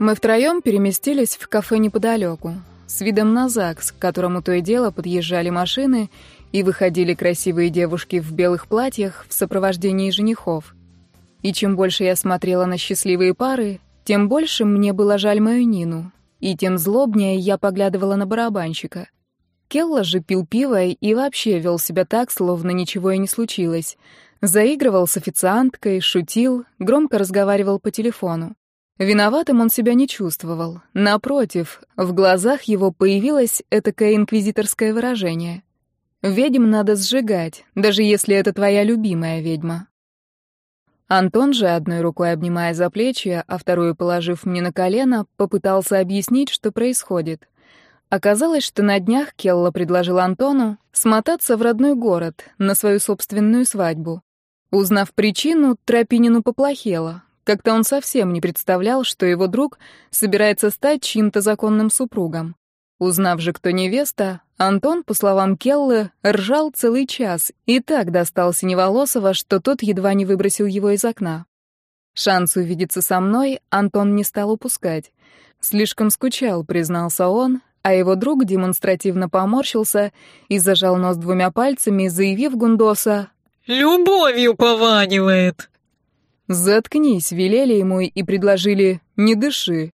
Мы втроем переместились в кафе неподалеку, с видом на ЗАГС, к которому то и дело подъезжали машины и выходили красивые девушки в белых платьях в сопровождении женихов. И чем больше я смотрела на счастливые пары, тем больше мне было жаль мою Нину, и тем злобнее я поглядывала на барабанщика. Келла же пил пиво и вообще вел себя так, словно ничего и не случилось. Заигрывал с официанткой, шутил, громко разговаривал по телефону. Виноватым он себя не чувствовал. Напротив, в глазах его появилось этакое инквизиторское выражение. «Ведьм надо сжигать, даже если это твоя любимая ведьма». Антон же, одной рукой обнимая за плечи, а вторую положив мне на колено, попытался объяснить, что происходит. Оказалось, что на днях Келла предложил Антону смотаться в родной город на свою собственную свадьбу. Узнав причину, Тропинину поплохело, как-то он совсем не представлял, что его друг собирается стать чьим-то законным супругом. Узнав же, кто невеста, Антон, по словам Келлы, ржал целый час и так достал Синеволосого, что тот едва не выбросил его из окна. Шанс увидеться со мной Антон не стал упускать. Слишком скучал, признался он, а его друг демонстративно поморщился и зажал нос двумя пальцами, заявив Гундоса «Любовью пованивает». «Заткнись», — велели ему и предложили «не дыши».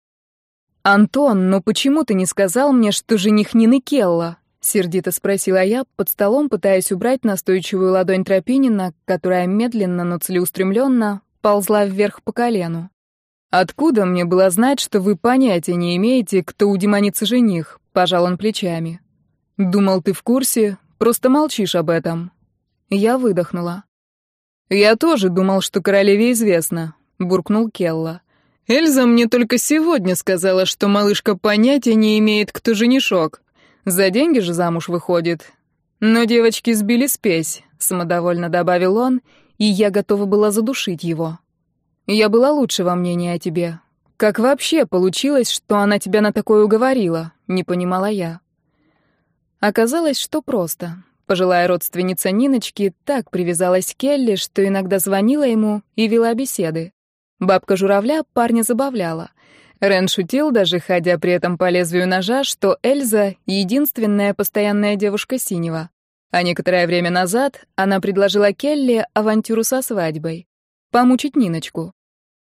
«Антон, но почему ты не сказал мне, что жених Нины Келла?» — сердито спросила я, под столом пытаясь убрать настойчивую ладонь Тропинина, которая медленно, но целеустремленно ползла вверх по колену. «Откуда мне было знать, что вы понятия не имеете, кто у демоницы жених?» — пожал он плечами. «Думал, ты в курсе, просто молчишь об этом». Я выдохнула. «Я тоже думал, что королеве известно», — буркнул Келла. «Эльза мне только сегодня сказала, что малышка понятия не имеет, кто женишок. За деньги же замуж выходит. Но девочки сбили спесь», — самодовольно добавил он, и я готова была задушить его. «Я была лучшего мнения о тебе. Как вообще получилось, что она тебя на такое уговорила?» — не понимала я. Оказалось, что просто. Пожилая родственница Ниночки так привязалась к Келли, что иногда звонила ему и вела беседы. Бабка журавля парня забавляла. Рен шутил, даже ходя при этом по лезвию ножа, что Эльза — единственная постоянная девушка Синего. А некоторое время назад она предложила Келли авантюру со свадьбой. Помучить Ниночку.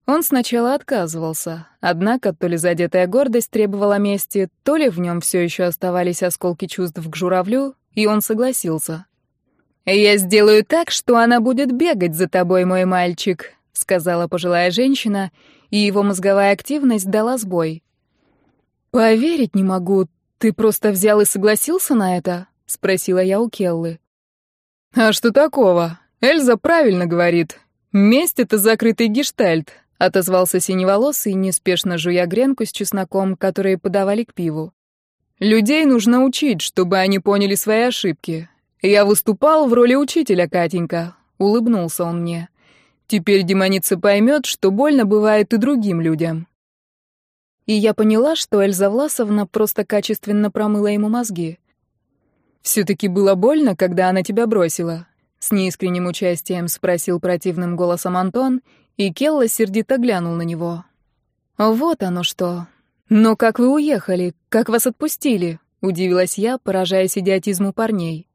Он сначала отказывался, однако то ли задетая гордость требовала мести, то ли в нем все еще оставались осколки чувств к журавлю, и он согласился. «Я сделаю так, что она будет бегать за тобой, мой мальчик», — сказала пожилая женщина, и его мозговая активность дала сбой. «Поверить не могу. Ты просто взял и согласился на это?» — спросила я у Келлы. «А что такого? Эльза правильно говорит. Месть — это закрытый гештальт», — отозвался синеволосый, неспешно жуя гренку с чесноком, которые подавали к пиву. Людей нужно учить, чтобы они поняли свои ошибки. Я выступал в роли учителя, Катенька. Улыбнулся он мне. Теперь демоница поймет, что больно бывает и другим людям. И я поняла, что Эльза Власовна просто качественно промыла ему мозги. «Все-таки было больно, когда она тебя бросила?» С неискренним участием спросил противным голосом Антон, и Келла сердито глянул на него. «Вот оно что. «Но как вы уехали? Как вас отпустили?» — удивилась я, поражаясь идиотизму парней.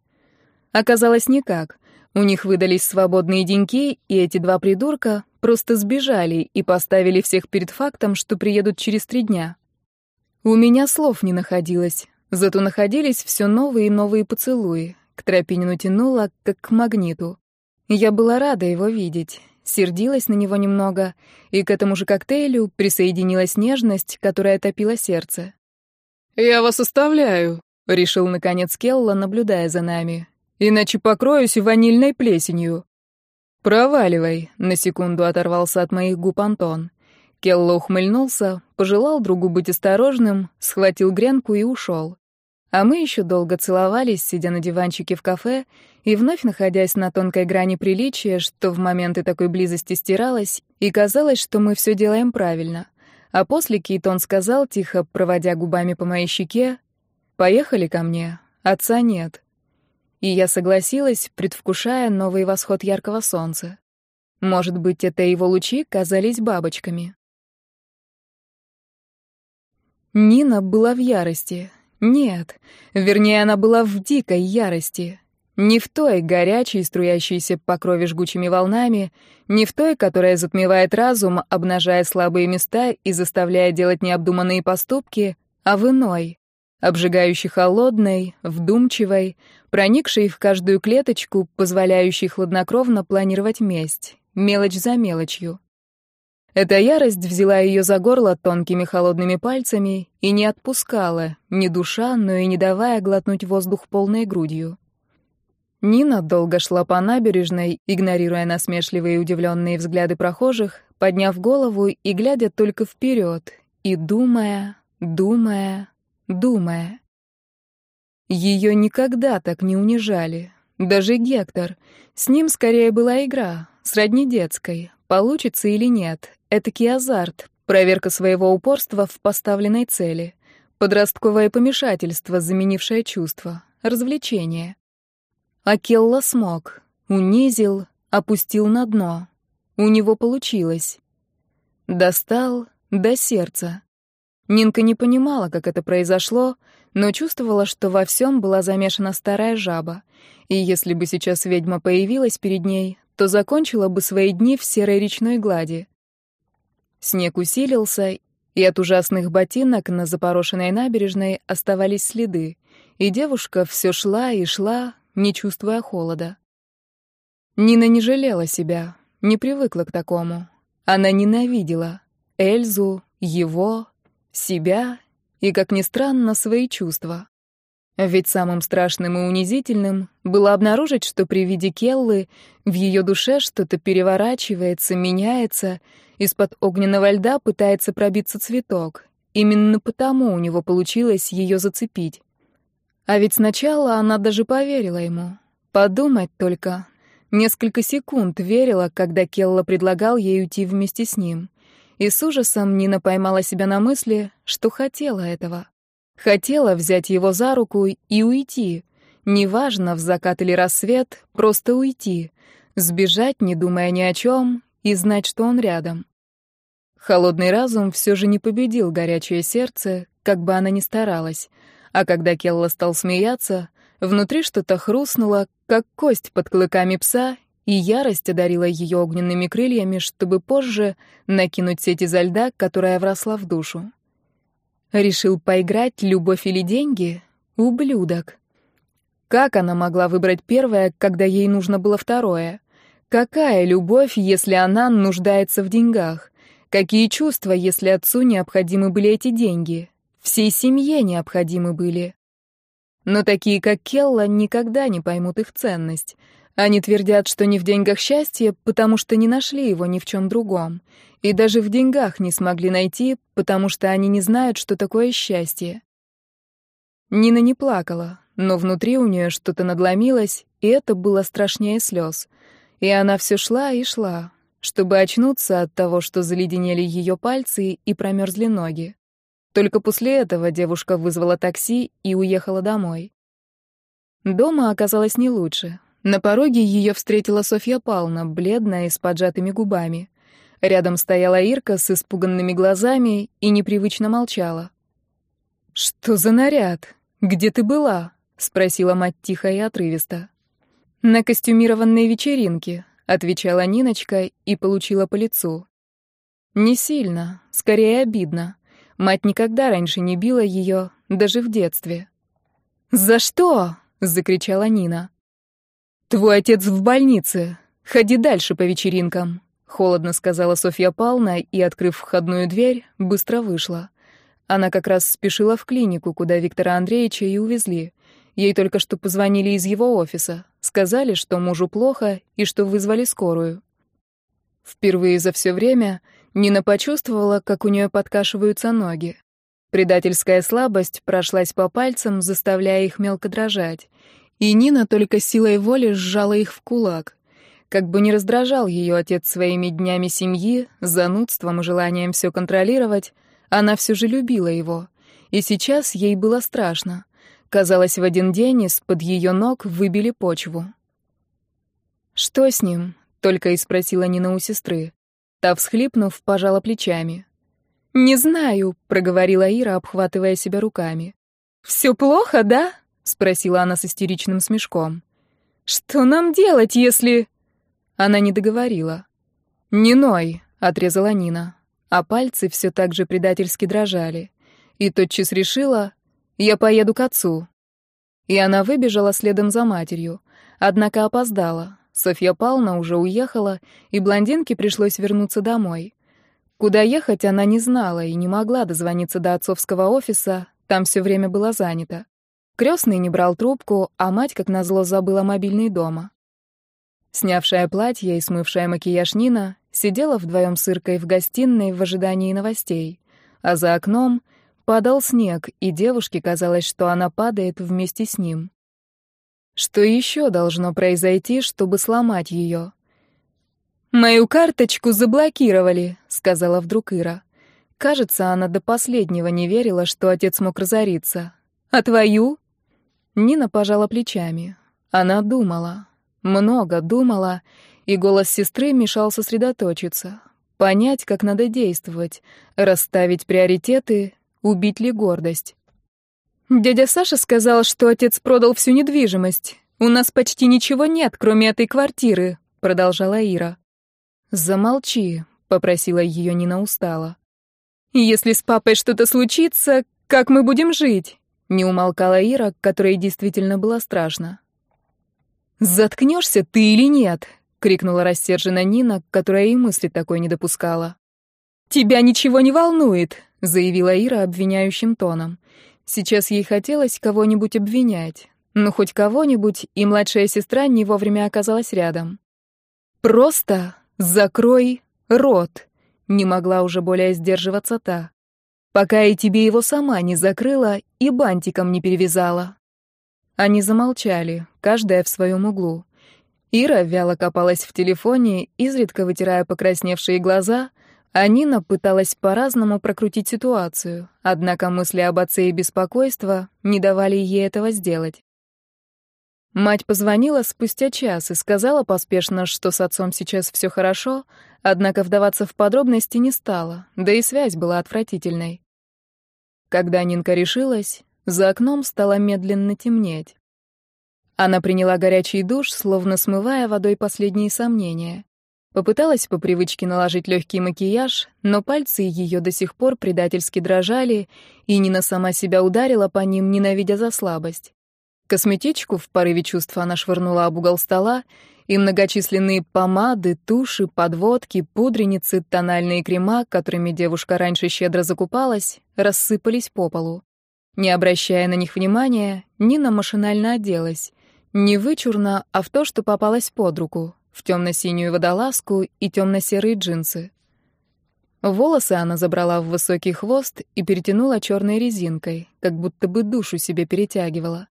Оказалось, никак. У них выдались свободные деньки, и эти два придурка просто сбежали и поставили всех перед фактом, что приедут через три дня. У меня слов не находилось, зато находились все новые и новые поцелуи. К Тропинину тянуло, как к магниту. Я была рада его видеть сердилась на него немного, и к этому же коктейлю присоединилась нежность, которая топила сердце. «Я вас оставляю», — решил наконец Келла, наблюдая за нами. «Иначе покроюсь ванильной плесенью». «Проваливай», — на секунду оторвался от моих губ Антон. Келла ухмыльнулся, пожелал другу быть осторожным, схватил гренку и ушел. А мы еще долго целовались, сидя на диванчике в кафе, и вновь находясь на тонкой грани приличия, что в моменты такой близости стиралось, и казалось, что мы все делаем правильно. А после Кейтон сказал, тихо проводя губами по моей щеке, «Поехали ко мне, отца нет». И я согласилась, предвкушая новый восход яркого солнца. Может быть, это его лучи казались бабочками. Нина была в ярости. Нет, вернее, она была в дикой ярости. Не в той, горячей, струящейся по крови жгучими волнами, не в той, которая затмевает разум, обнажая слабые места и заставляя делать необдуманные поступки, а в иной, обжигающей холодной, вдумчивой, проникшей в каждую клеточку, позволяющей хладнокровно планировать месть, мелочь за мелочью. Эта ярость взяла ее за горло тонкими холодными пальцами и не отпускала, ни душа, но и не давая глотнуть воздух полной грудью. Нина долго шла по набережной, игнорируя насмешливые и удивленные взгляды прохожих, подняв голову и глядя только вперед, и думая, думая, думая. Ее никогда так не унижали. Даже Гектор. С ним скорее была игра, сродни детской. Получится или нет. Этакий азарт, проверка своего упорства в поставленной цели. Подростковое помешательство, заменившее чувство. Развлечение. Акелла смог. Унизил, опустил на дно. У него получилось. Достал до сердца. Нинка не понимала, как это произошло, но чувствовала, что во всем была замешана старая жаба. И если бы сейчас ведьма появилась перед ней, то закончила бы свои дни в серой речной глади. Снег усилился, и от ужасных ботинок на запорошенной набережной оставались следы, и девушка все шла и шла, не чувствуя холода. Нина не жалела себя, не привыкла к такому. Она ненавидела Эльзу, его, себя и, как ни странно, свои чувства. Ведь самым страшным и унизительным было обнаружить, что при виде Келлы в ее душе что-то переворачивается, меняется, из-под огненного льда пытается пробиться цветок. Именно потому у него получилось ее зацепить. А ведь сначала она даже поверила ему. Подумать только. Несколько секунд верила, когда Келла предлагал ей уйти вместе с ним. И с ужасом Нина поймала себя на мысли, что хотела этого. Хотела взять его за руку и уйти. Неважно, в закат или рассвет, просто уйти. Сбежать, не думая ни о чем, и знать, что он рядом. Холодный разум все же не победил горячее сердце, как бы она ни старалась — а когда Келла стал смеяться, внутри что-то хрустнуло, как кость под клыками пса, и ярость одарила ее огненными крыльями, чтобы позже накинуть сеть изо льда, которая вросла в душу. Решил поиграть «Любовь или деньги»? Ублюдок. Как она могла выбрать первое, когда ей нужно было второе? Какая любовь, если она нуждается в деньгах? Какие чувства, если отцу необходимы были эти деньги? Всей семье необходимы были. Но такие, как Келла, никогда не поймут их ценность. Они твердят, что не в деньгах счастье, потому что не нашли его ни в чем другом. И даже в деньгах не смогли найти, потому что они не знают, что такое счастье. Нина не плакала, но внутри у нее что-то надломилось, и это было страшнее слез. И она все шла и шла, чтобы очнуться от того, что заледенели ее пальцы и промерзли ноги. Только после этого девушка вызвала такси и уехала домой. Дома оказалось не лучше. На пороге ее встретила Софья Павловна, бледная и с поджатыми губами. Рядом стояла Ирка с испуганными глазами и непривычно молчала. «Что за наряд? Где ты была?» — спросила мать тихо и отрывисто. «На костюмированной вечеринке», — отвечала Ниночка и получила по лицу. «Не сильно, скорее обидно. Мать никогда раньше не била ее, даже в детстве. «За что?» — закричала Нина. «Твой отец в больнице. Ходи дальше по вечеринкам», — холодно сказала Софья Павловна и, открыв входную дверь, быстро вышла. Она как раз спешила в клинику, куда Виктора Андреевича и увезли. Ей только что позвонили из его офиса. Сказали, что мужу плохо и что вызвали скорую. Впервые за все время Нина почувствовала, как у нее подкашиваются ноги. Предательская слабость прошлась по пальцам, заставляя их мелко дрожать. И Нина только силой воли сжала их в кулак. Как бы не раздражал ее отец своими днями семьи, занудством и желанием все контролировать, она все же любила его. И сейчас ей было страшно. Казалось, в один день из-под ее ног выбили почву. «Что с ним?» — только и спросила Нина у сестры. Та, всхлипнув, пожала плечами. «Не знаю», — проговорила Ира, обхватывая себя руками. «Все плохо, да?» — спросила она с истеричным смешком. «Что нам делать, если...» Она не договорила. «Не ной», — отрезала Нина, а пальцы все так же предательски дрожали. И тотчас решила, «Я поеду к отцу». И она выбежала следом за матерью, однако опоздала. Софья Павловна уже уехала, и блондинке пришлось вернуться домой. Куда ехать она не знала и не могла дозвониться до отцовского офиса, там все время было занято. Крестный не брал трубку, а мать, как назло, забыла мобильный дома. Снявшая платье и смывшая макияж Нина сидела вдвоем с Иркой в гостиной в ожидании новостей, а за окном падал снег, и девушке казалось, что она падает вместе с ним. Что еще должно произойти, чтобы сломать ее? «Мою карточку заблокировали», — сказала вдруг Ира. Кажется, она до последнего не верила, что отец мог разориться. «А твою?» Нина пожала плечами. Она думала. Много думала, и голос сестры мешал сосредоточиться. Понять, как надо действовать, расставить приоритеты, убить ли гордость. «Дядя Саша сказал, что отец продал всю недвижимость. У нас почти ничего нет, кроме этой квартиры», — продолжала Ира. «Замолчи», — попросила ее Нина устало. «Если с папой что-то случится, как мы будем жить?» — не умолкала Ира, которой действительно было страшно. «Заткнешься ты или нет?» — крикнула рассерженно Нина, которая и мысли такой не допускала. «Тебя ничего не волнует», — заявила Ира обвиняющим тоном. Сейчас ей хотелось кого-нибудь обвинять. Ну, хоть кого-нибудь, и младшая сестра не вовремя оказалась рядом. «Просто «Закрой рот!» — не могла уже более сдерживаться та. «Пока и тебе его сама не закрыла и бантиком не перевязала». Они замолчали, каждая в своем углу. Ира вяло копалась в телефоне, изредка вытирая покрасневшие глаза, а Нина пыталась по-разному прокрутить ситуацию, однако мысли об отце и беспокойство не давали ей этого сделать. Мать позвонила спустя час и сказала поспешно, что с отцом сейчас все хорошо, однако вдаваться в подробности не стала, да и связь была отвратительной. Когда Нинка решилась, за окном стало медленно темнеть. Она приняла горячий душ, словно смывая водой последние сомнения. Попыталась по привычке наложить легкий макияж, но пальцы ее до сих пор предательски дрожали, и Нина сама себя ударила по ним, ненавидя за слабость. Косметичку в порыве чувства она швырнула об угол стола, и многочисленные помады, туши, подводки, пудреницы, тональные крема, которыми девушка раньше щедро закупалась, рассыпались по полу. Не обращая на них внимания, Нина машинально оделась. Не вычурно, а в то, что попалось под руку, в темно-синюю водолазку и темно-серые джинсы. Волосы она забрала в высокий хвост и перетянула черной резинкой, как будто бы душу себе перетягивала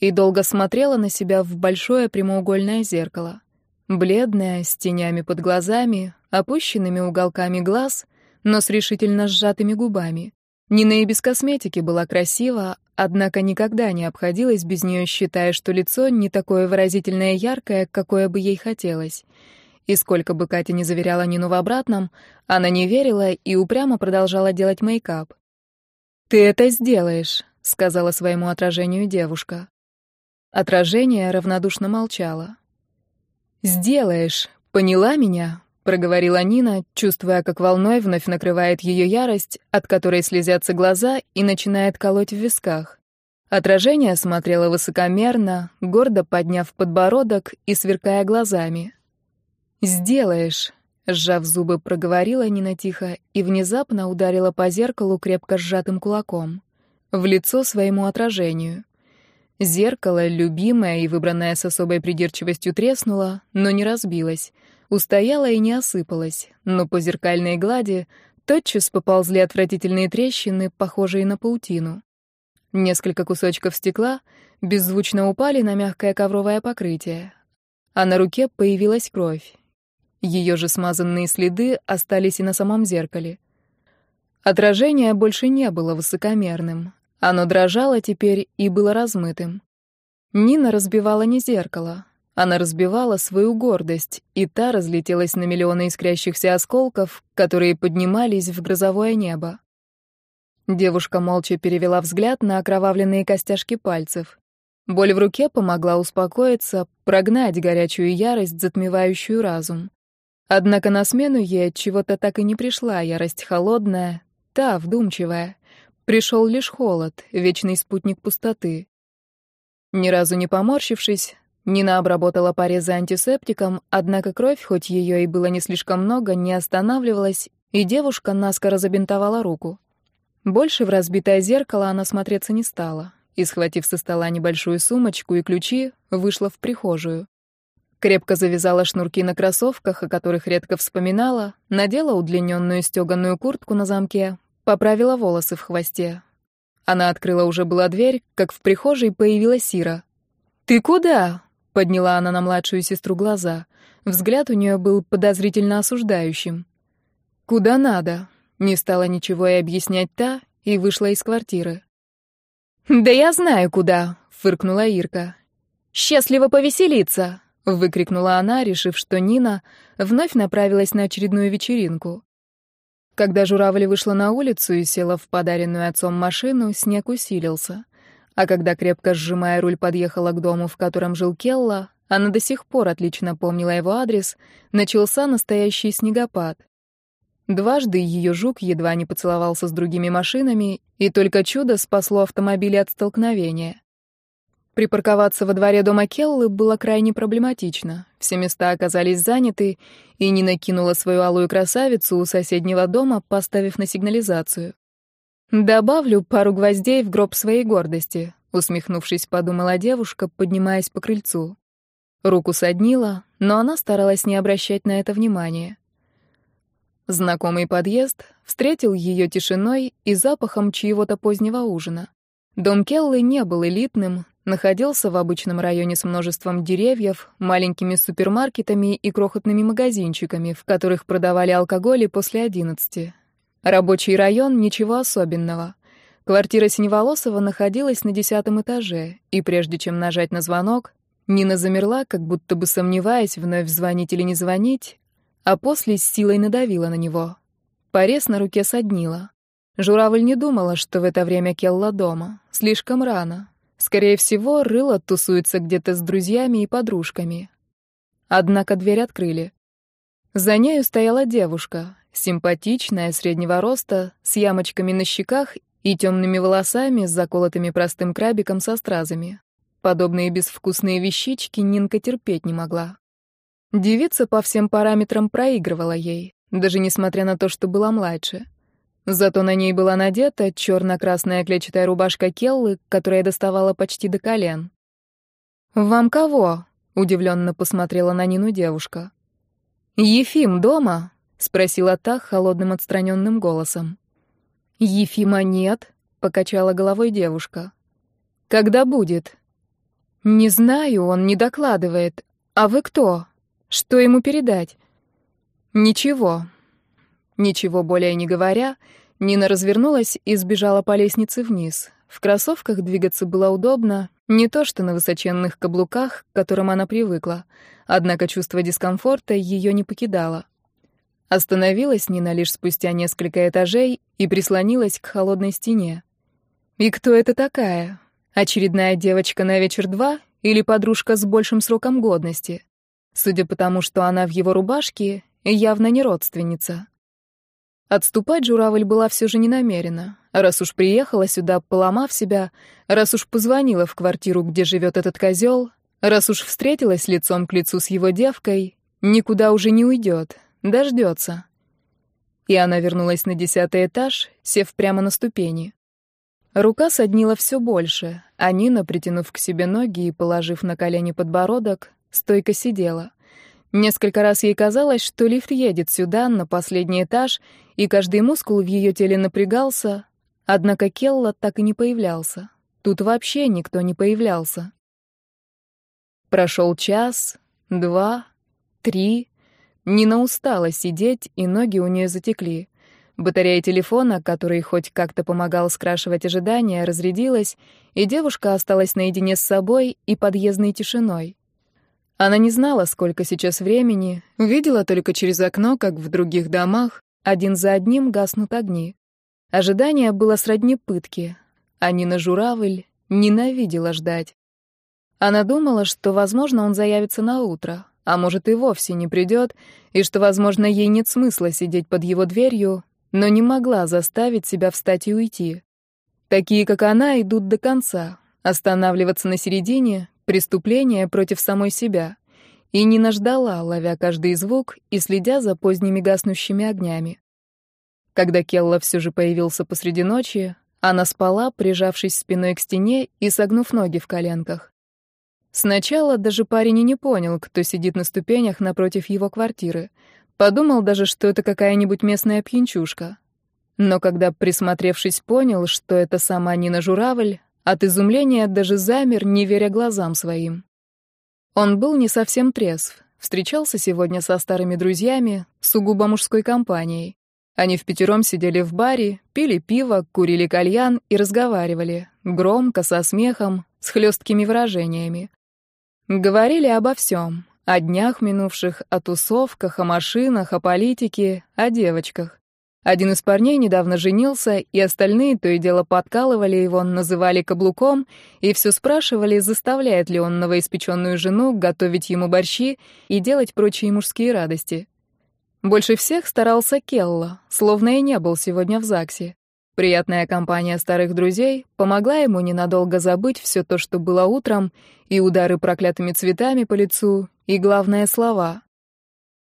и долго смотрела на себя в большое прямоугольное зеркало. Бледная, с тенями под глазами, опущенными уголками глаз, но с решительно сжатыми губами. Нина и без косметики была красива, однако никогда не обходилась без нее, считая, что лицо не такое выразительное и яркое, какое бы ей хотелось. И сколько бы Катя не заверяла Нину в обратном, она не верила и упрямо продолжала делать мейкап. «Ты это сделаешь», — сказала своему отражению девушка. Отражение равнодушно молчало. «Сделаешь, поняла меня?» — проговорила Нина, чувствуя, как волной вновь накрывает ее ярость, от которой слезятся глаза и начинает колоть в висках. Отражение смотрело высокомерно, гордо подняв подбородок и сверкая глазами. «Сделаешь», — сжав зубы, проговорила Нина тихо и внезапно ударила по зеркалу крепко сжатым кулаком. В лицо своему отражению. Зеркало, любимое и выбранное с особой придирчивостью, треснуло, но не разбилось. Устояло и не осыпалось, но по зеркальной глади тотчас поползли отвратительные трещины, похожие на паутину. Несколько кусочков стекла беззвучно упали на мягкое ковровое покрытие, а на руке появилась кровь. Ее же смазанные следы остались и на самом зеркале. Отражение больше не было высокомерным, оно дрожало теперь и было размытым. Нина разбивала не зеркало. Она разбивала свою гордость, и та разлетелась на миллионы искрящихся осколков, которые поднимались в грозовое небо. Девушка молча перевела взгляд на окровавленные костяшки пальцев. Боль в руке помогла успокоиться, прогнать горячую ярость, затмевающую разум. Однако на смену ей от чего-то так и не пришла ярость холодная, та вдумчивая. Пришел лишь холод, вечный спутник пустоты. Ни разу не поморщившись, Нина обработала порезы антисептиком, однако кровь, хоть ее и было не слишком много, не останавливалась, и девушка наскоро забинтовала руку. Больше в разбитое зеркало она смотреться не стала, и, схватив со стола небольшую сумочку и ключи, вышла в прихожую. Крепко завязала шнурки на кроссовках, о которых редко вспоминала, надела удлиненную стеганую куртку на замке, поправила волосы в хвосте. Она открыла уже была дверь, как в прихожей появилась Сира. «Ты куда?» — подняла она на младшую сестру глаза. Взгляд у нее был подозрительно осуждающим. «Куда надо?» Не стала ничего и объяснять та, и вышла из квартиры. «Да я знаю, куда!» — фыркнула Ирка. «Счастливо повеселиться!» — выкрикнула она, решив, что Нина вновь направилась на очередную вечеринку. Когда журавль вышла на улицу и села в подаренную отцом машину, снег усилился. А когда, крепко сжимая руль, подъехала к дому, в котором жил Келла, она до сих пор отлично помнила его адрес, начался настоящий снегопад. Дважды ее жук едва не поцеловался с другими машинами, и только чудо спасло автомобили от столкновения. Припарковаться во дворе дома Келлы было крайне проблематично. Все места оказались заняты, и Нина кинула свою алую красавицу у соседнего дома, поставив на сигнализацию. «Добавлю пару гвоздей в гроб своей гордости», — усмехнувшись, подумала девушка, поднимаясь по крыльцу. Руку соднила, но она старалась не обращать на это внимания. Знакомый подъезд встретил ее тишиной и запахом чьего-то позднего ужина. Дом Келлы не был элитным, находился в обычном районе с множеством деревьев, маленькими супермаркетами и крохотными магазинчиками, в которых продавали алкоголь и после одиннадцати. Рабочий район — ничего особенного. Квартира Синеволосова находилась на десятом этаже, и прежде чем нажать на звонок, Нина замерла, как будто бы сомневаясь, вновь звонить или не звонить, а после с силой надавила на него. Порез на руке соднила. Журавль не думала, что в это время Келла дома. Слишком рано. Скорее всего, Рыло тусуется где-то с друзьями и подружками. Однако дверь открыли. За нею стояла девушка, симпатичная, среднего роста, с ямочками на щеках и темными волосами, с заколотыми простым крабиком со стразами. Подобные безвкусные вещички Нинка терпеть не могла. Девица по всем параметрам проигрывала ей, даже несмотря на то, что была младше. Зато на ней была надета черно-красная клетчатая рубашка Келлы, которая доставала почти до колен. «Вам кого?» — удивленно посмотрела на Нину девушка. «Ефим дома?» — спросила та холодным отстраненным голосом. «Ефима нет», — покачала головой девушка. «Когда будет?» «Не знаю, он не докладывает. А вы кто?» Что ему передать? Ничего. Ничего более не говоря, Нина развернулась и сбежала по лестнице вниз. В кроссовках двигаться было удобно, не то что на высоченных каблуках, к которым она привыкла. Однако чувство дискомфорта ее не покидало. Остановилась Нина лишь спустя несколько этажей и прислонилась к холодной стене. И кто это такая? Очередная девочка на вечер два или подружка с большим сроком годности? Судя по тому, что она в его рубашке, явно не родственница. Отступать журавль была все же не намерена. Раз уж приехала сюда, поломав себя, раз уж позвонила в квартиру, где живет этот козел, раз уж встретилась лицом к лицу с его девкой, никуда уже не уйдет, дождется. И она вернулась на десятый этаж, сев прямо на ступени. Рука соднила все больше, а Нина, притянув к себе ноги и положив на колени подбородок, Стойко сидела. Несколько раз ей казалось, что лифт едет сюда, на последний этаж, и каждый мускул в ее теле напрягался, однако Келла так и не появлялся. Тут вообще никто не появлялся. Прошел час, два, три. Нина устала сидеть, и ноги у нее затекли. Батарея телефона, который хоть как-то помогал скрашивать ожидания, разрядилась, и девушка осталась наедине с собой и подъездной тишиной. Она не знала, сколько сейчас времени, видела только через окно, как в других домах один за одним гаснут огни. Ожидание было сродни пытки, а Нина Журавль ненавидела ждать. Она думала, что, возможно, он заявится на утро, а может и вовсе не придет, и что, возможно, ей нет смысла сидеть под его дверью, но не могла заставить себя встать и уйти. Такие, как она, идут до конца. Останавливаться на середине — преступление против самой себя. И не наждала, ловя каждый звук и следя за поздними гаснущими огнями. Когда Келла все же появился посреди ночи, она спала, прижавшись спиной к стене и согнув ноги в коленках. Сначала даже парень и не понял, кто сидит на ступенях напротив его квартиры. Подумал даже, что это какая-нибудь местная пьянчушка. Но когда, присмотревшись, понял, что это сама Нина Журавль, от изумления даже замер, не веря глазам своим. Он был не совсем трезв, встречался сегодня со старыми друзьями, сугубо мужской компанией. Они в пятером сидели в баре, пили пиво, курили кальян и разговаривали, громко, со смехом, с хлесткими выражениями. Говорили обо всем, о днях минувших, о тусовках, о машинах, о политике, о девочках. Один из парней недавно женился, и остальные то и дело подкалывали его, называли каблуком, и все спрашивали, заставляет ли он новоиспеченную жену готовить ему борщи и делать прочие мужские радости. Больше всех старался Келла, словно и не был сегодня в ЗАГСе. Приятная компания старых друзей помогла ему ненадолго забыть все то, что было утром, и удары проклятыми цветами по лицу, и, главное, слова.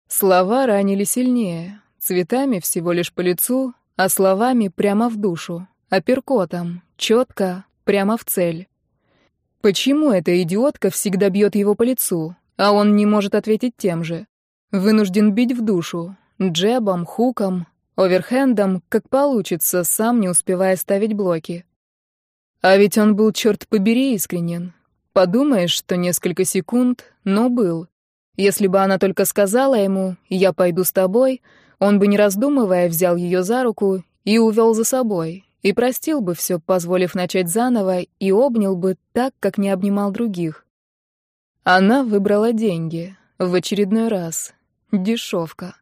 Слова ранили сильнее, Цветами всего лишь по лицу, а словами прямо в душу, апперкотом, четко, прямо в цель. Почему эта идиотка всегда бьет его по лицу, а он не может ответить тем же? Вынужден бить в душу, джебом, хуком, оверхендом, как получится, сам не успевая ставить блоки. А ведь он был, черт побери, искренен. Подумаешь, что несколько секунд, но был. Если бы она только сказала ему «я пойду с тобой», он бы, не раздумывая, взял ее за руку и увел за собой, и простил бы все, позволив начать заново, и обнял бы так, как не обнимал других. Она выбрала деньги. В очередной раз. Дешевка.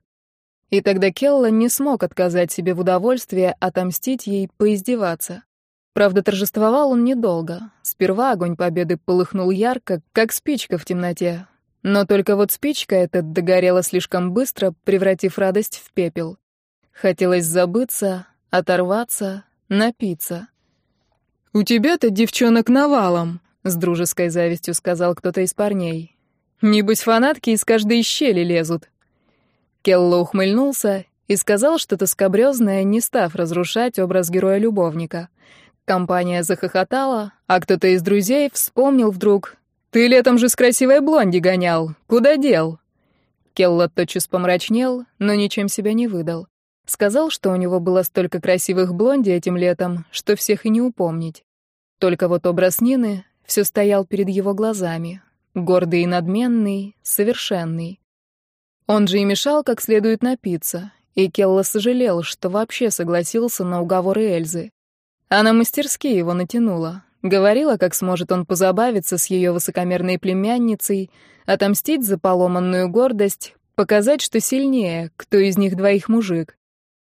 И тогда Келла не смог отказать себе в удовольствии отомстить ей, поиздеваться. Правда, торжествовал он недолго. Сперва огонь победы полыхнул ярко, как спичка в темноте, но только вот спичка эта догорела слишком быстро, превратив радость в пепел. Хотелось забыться, оторваться, напиться. «У тебя-то девчонок навалом», — с дружеской завистью сказал кто-то из парней. «Небось, фанатки из каждой щели лезут». Келло ухмыльнулся и сказал что-то скобрёзное, не став разрушать образ героя-любовника. Компания захохотала, а кто-то из друзей вспомнил вдруг, «Ты летом же с красивой блонди гонял. Куда дел?» Келла тотчас помрачнел, но ничем себя не выдал. Сказал, что у него было столько красивых блонди этим летом, что всех и не упомнить. Только вот образ Нины все стоял перед его глазами. Гордый и надменный, совершенный. Он же и мешал как следует напиться, и Келла сожалел, что вообще согласился на уговоры Эльзы. Она мастерски его натянула, Говорила, как сможет он позабавиться с ее высокомерной племянницей, отомстить за поломанную гордость, показать, что сильнее, кто из них двоих мужик.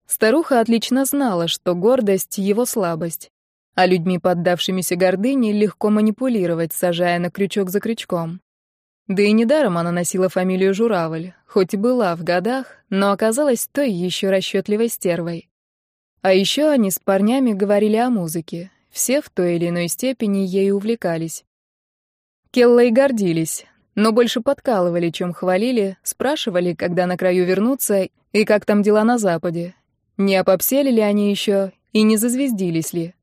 Старуха отлично знала, что гордость — его слабость, а людьми, поддавшимися гордыне, легко манипулировать, сажая на крючок за крючком. Да и недаром она носила фамилию Журавль, хоть и была в годах, но оказалась той еще расчетливой стервой. А еще они с парнями говорили о музыке, все в той или иной степени ею увлекались. Келлой гордились, но больше подкалывали, чем хвалили, спрашивали, когда на краю вернуться и как там дела на Западе. Не опопсели ли они еще и не зазвездились ли?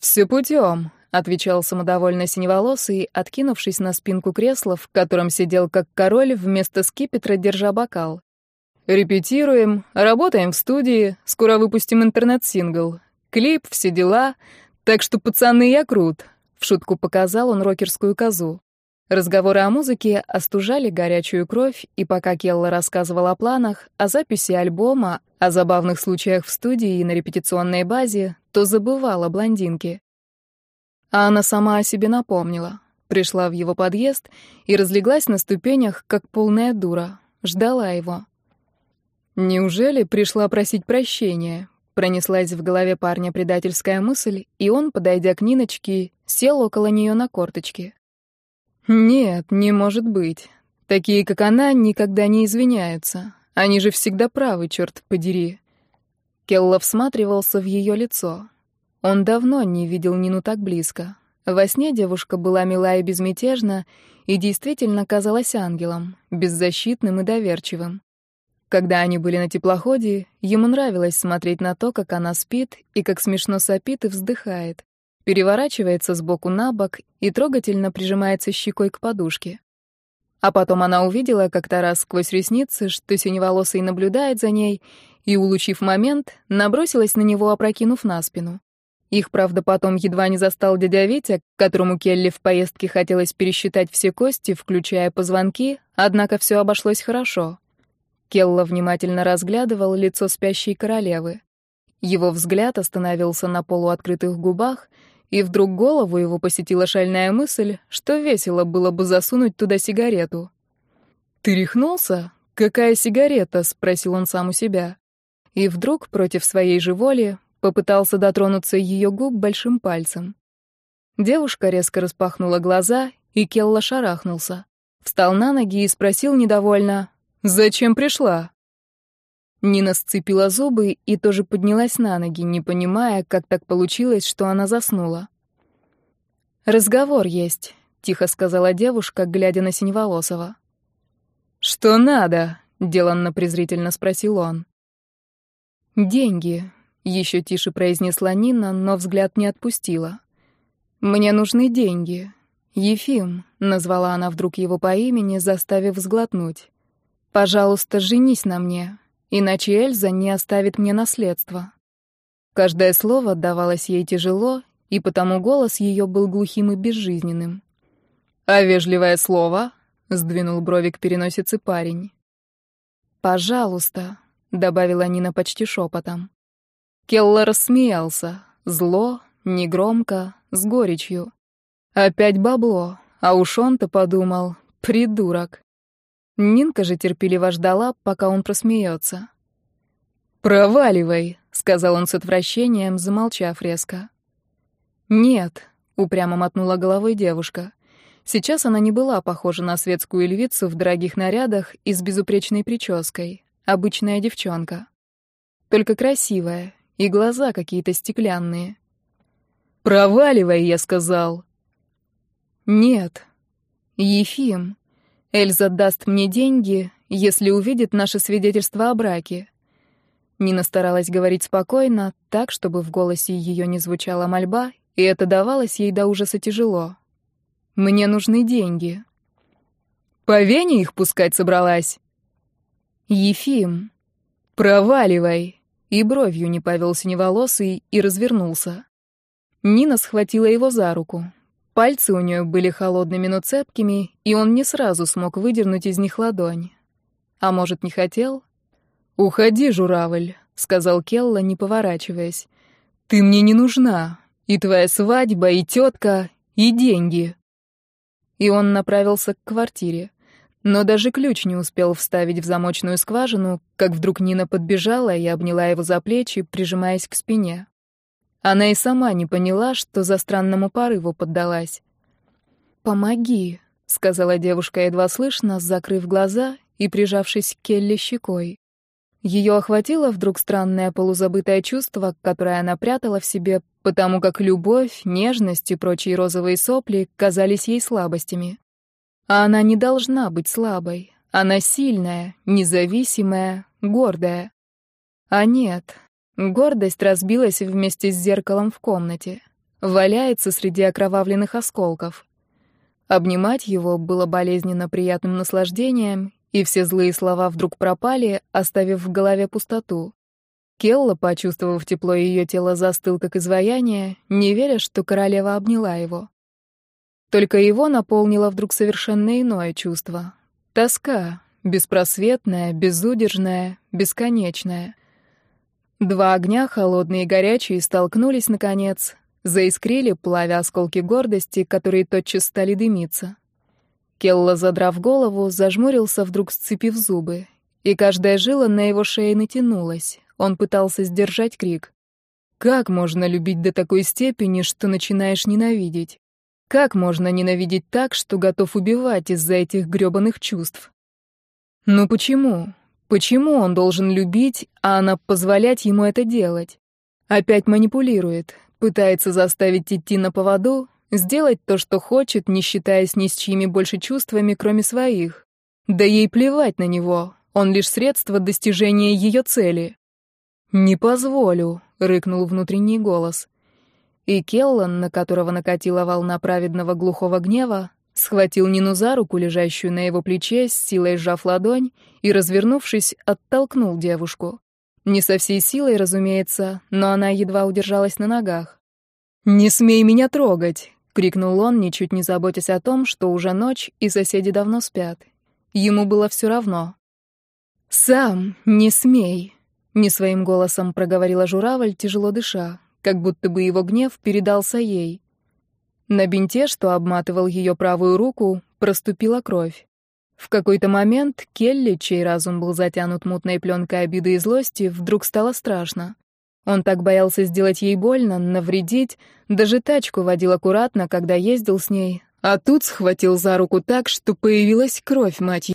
«Все путем», — отвечал самодовольно синеволосый, откинувшись на спинку кресла, в котором сидел как король, вместо скипетра держа бокал. «Репетируем, работаем в студии, скоро выпустим интернет-сингл. Клип, все дела, так что, пацаны, я крут. В шутку показал он рокерскую козу. Разговоры о музыке остужали горячую кровь, и пока Келла рассказывал о планах, о записи альбома, о забавных случаях в студии и на репетиционной базе, то забывала блондинки. А она сама о себе напомнила. Пришла в его подъезд и разлеглась на ступенях, как полная дура. Ждала его. Неужели пришла просить прощения? Пронеслась в голове парня предательская мысль, и он, подойдя к Ниночке, сел около нее на корточки. Нет, не может быть. Такие, как она, никогда не извиняются. Они же всегда правы, черт подери. Келла всматривался в ее лицо. Он давно не видел Нину так близко. Во сне девушка была мила и безмятежна, и действительно казалась ангелом, беззащитным и доверчивым. Когда они были на теплоходе, ему нравилось смотреть на то, как она спит и как смешно сопит и вздыхает, переворачивается с боку на бок и трогательно прижимается щекой к подушке. А потом она увидела как-то раз сквозь ресницы, что синеволосый наблюдает за ней, и, улучив момент, набросилась на него, опрокинув на спину. Их, правда, потом едва не застал дядя Витя, которому Келли в поездке хотелось пересчитать все кости, включая позвонки, однако все обошлось хорошо. Келла внимательно разглядывал лицо спящей королевы. Его взгляд остановился на полуоткрытых губах, и вдруг голову его посетила шальная мысль, что весело было бы засунуть туда сигарету. «Ты рехнулся? Какая сигарета?» — спросил он сам у себя. И вдруг, против своей же воли, Попытался дотронуться ее губ большим пальцем. Девушка резко распахнула глаза, и Келла шарахнулся. Встал на ноги и спросил недовольно, «Зачем пришла?» Нина сцепила зубы и тоже поднялась на ноги, не понимая, как так получилось, что она заснула. «Разговор есть», — тихо сказала девушка, глядя на Синеволосова. «Что надо?» — деланно презрительно спросил он. «Деньги. Еще тише произнесла Нина, но взгляд не отпустила. «Мне нужны деньги. Ефим», — назвала она вдруг его по имени, заставив сглотнуть. «Пожалуйста, женись на мне, иначе Эльза не оставит мне наследство». Каждое слово давалось ей тяжело, и потому голос ее был глухим и безжизненным. «А вежливое слово?» — сдвинул бровик переносицы парень. «Пожалуйста», — добавила Нина почти шепотом. Келла рассмеялся. Зло, негромко, с горечью. Опять бабло, а уж он-то подумал, придурок. Нинка же терпеливо ждала, пока он просмеется. «Проваливай», — сказал он с отвращением, замолчав резко. «Нет», — упрямо мотнула головой девушка. Сейчас она не была похожа на светскую львицу в дорогих нарядах и с безупречной прической. Обычная девчонка. Только красивая, и глаза какие-то стеклянные. «Проваливай», — я сказал. «Нет. Ефим. Эльза даст мне деньги, если увидит наше свидетельство о браке». Нина старалась говорить спокойно, так, чтобы в голосе ее не звучала мольба, и это давалось ей до ужаса тяжело. «Мне нужны деньги». «По Вене их пускать собралась?» «Ефим, проваливай» и бровью не повел синеволосый и развернулся. Нина схватила его за руку. Пальцы у нее были холодными, но цепкими, и он не сразу смог выдернуть из них ладонь. А может, не хотел? «Уходи, журавль», — сказал Келла, не поворачиваясь. «Ты мне не нужна. И твоя свадьба, и тетка, и деньги». И он направился к квартире. Но даже ключ не успел вставить в замочную скважину, как вдруг Нина подбежала и обняла его за плечи, прижимаясь к спине. Она и сама не поняла, что за странному порыву поддалась. «Помоги», — сказала девушка едва слышно, закрыв глаза и прижавшись к Келли щекой. Ее охватило вдруг странное полузабытое чувство, которое она прятала в себе, потому как любовь, нежность и прочие розовые сопли казались ей слабостями. А она не должна быть слабой. Она сильная, независимая, гордая. А нет, гордость разбилась вместе с зеркалом в комнате. Валяется среди окровавленных осколков. Обнимать его было болезненно приятным наслаждением, и все злые слова вдруг пропали, оставив в голове пустоту. Келла, почувствовав тепло ее тела, застыл как изваяние, не веря, что королева обняла его. Только его наполнило вдруг совершенно иное чувство. Тоска, беспросветная, безудержная, бесконечная. Два огня, холодные и горячие, столкнулись, наконец, Заискрили, плавя осколки гордости, которые тотчас стали дымиться. Келла, задрав голову, зажмурился, вдруг сцепив зубы. И каждая жила на его шее натянулась. Он пытался сдержать крик. Как можно любить до такой степени, что начинаешь ненавидеть? Как можно ненавидеть так, что готов убивать из-за этих грёбаных чувств? Ну почему? Почему он должен любить, а она позволять ему это делать? Опять манипулирует, пытается заставить идти на поводу, сделать то, что хочет, не считаясь ни с чьими больше чувствами, кроме своих. Да ей плевать на него, он лишь средство достижения ее цели. «Не позволю», — рыкнул внутренний голос. И Келлан, на которого накатила волна праведного глухого гнева, схватил Нину за руку, лежащую на его плече, с силой сжав ладонь, и, развернувшись, оттолкнул девушку. Не со всей силой, разумеется, но она едва удержалась на ногах. «Не смей меня трогать!» — крикнул он, ничуть не заботясь о том, что уже ночь, и соседи давно спят. Ему было все равно. «Сам не смей!» — не своим голосом проговорила журавль, тяжело дыша, как будто бы его гнев передался ей. На бинте, что обматывал ее правую руку, проступила кровь. В какой-то момент Келли, чей разум был затянут мутной пленкой обиды и злости, вдруг стало страшно. Он так боялся сделать ей больно, навредить, даже тачку водил аккуратно, когда ездил с ней, а тут схватил за руку так, что появилась кровь, мать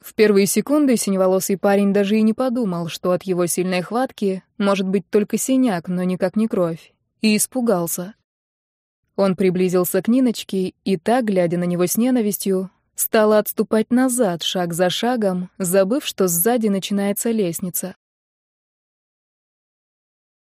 В первые секунды синеволосый парень даже и не подумал, что от его сильной хватки может быть только синяк, но никак не кровь, и испугался. Он приблизился к Ниночке, и та, глядя на него с ненавистью, стала отступать назад, шаг за шагом, забыв, что сзади начинается лестница.